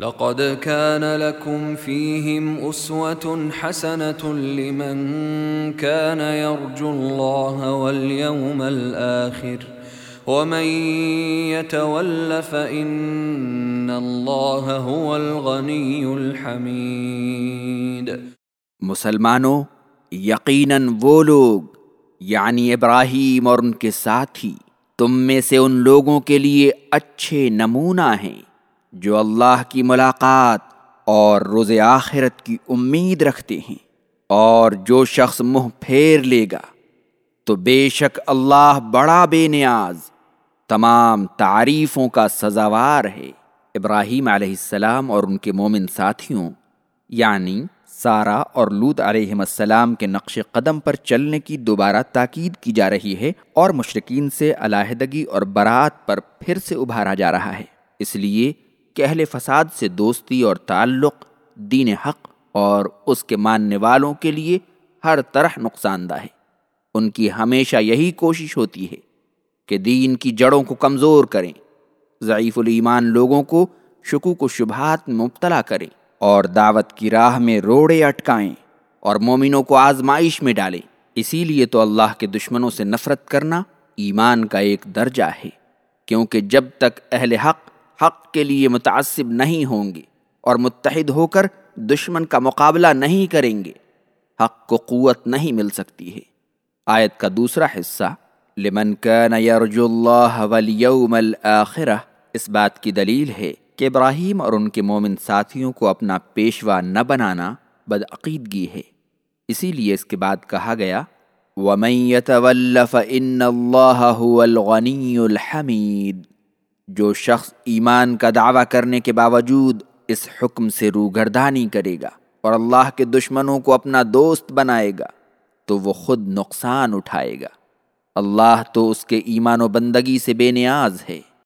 لقد كان لكم فيهم أسوة حسنة لمن كان يرجو الله واليوم الآخر ومن يتول فإن الله هو الغني الحميد. مسلمانوں یقیناً وہ لوگ یعنی ابراہیم اور ان کے ساتھی، تم میں سے ان لوگوں کے لیے اچھے نمونہ ہیں۔ جو اللہ کی ملاقات اور روز آخرت کی امید رکھتے ہیں اور جو شخص منہ پھیر لے گا، تو بے شک اللہ بڑا بے نیاز، تمام تعریفوں کا سزاوار ہے۔ ابراہیم علیہ السلام اور ان کے مومن ساتھیوں یعنی سارا اور لود علیہ السلام کے نقش قدم پر چلنے کی دوبارہ تاکید کی جا رہی ہے اور مشرقین سے علیحدگی اور برات پر پھر سے ابھارا جا رہا ہے۔ اس لیے کہ اہل فساد سے دوستی اور تعلق، دین حق اور اس کے ماننے والوں کے لیے ہر طرح نقصان دہ ہے۔ ان کی ہمیشہ یہی کوشش ہوتی ہے کہ دین کی جڑوں کو کمزور کریں، ضعیف الایمان لوگوں کو شکوک و شبہات میں مبتلا کریں اور دعوت کی راہ میں روڑے اٹکائیں اور مومنوں کو آزمائش میں ڈالیں۔ اسی لیے تو اللہ کے دشمنوں سے نفرت کرنا ایمان کا ایک درجہ ہے، کیونکہ جب تک اہل حق حق کے لیے متعصب نہیں ہوں گے اور متحد ہو کر دشمن کا مقابلہ نہیں کریں گے، حق کو قوت نہیں مل سکتی ہے۔ آیت کا دوسرا حصہ، لمن كان يرجو الله واليوم الآخرة اس بات کی دلیل ہے کہ ابراہیم اور ان کے مومن ساتھیوں کو اپنا پیشوا نہ بنانا بدعقیدگی ہے۔ اسی لیے اس کے بعد کہا گیا، وَمَن يَتَوَلَّ فَإِنَّ اللَّهَ هُوَ الْغَنِيُّ الْحَمِيدُ جو شخص ایمان کا دعویٰ کرنے کے باوجود اس حکم سے روگردانی کرے گا اور اللہ کے دشمنوں کو اپنا دوست بنائے گا، تو وہ خود نقصان اٹھائے گا۔ اللہ تو اس کے ایمان و بندگی سے بے نیاز ہے۔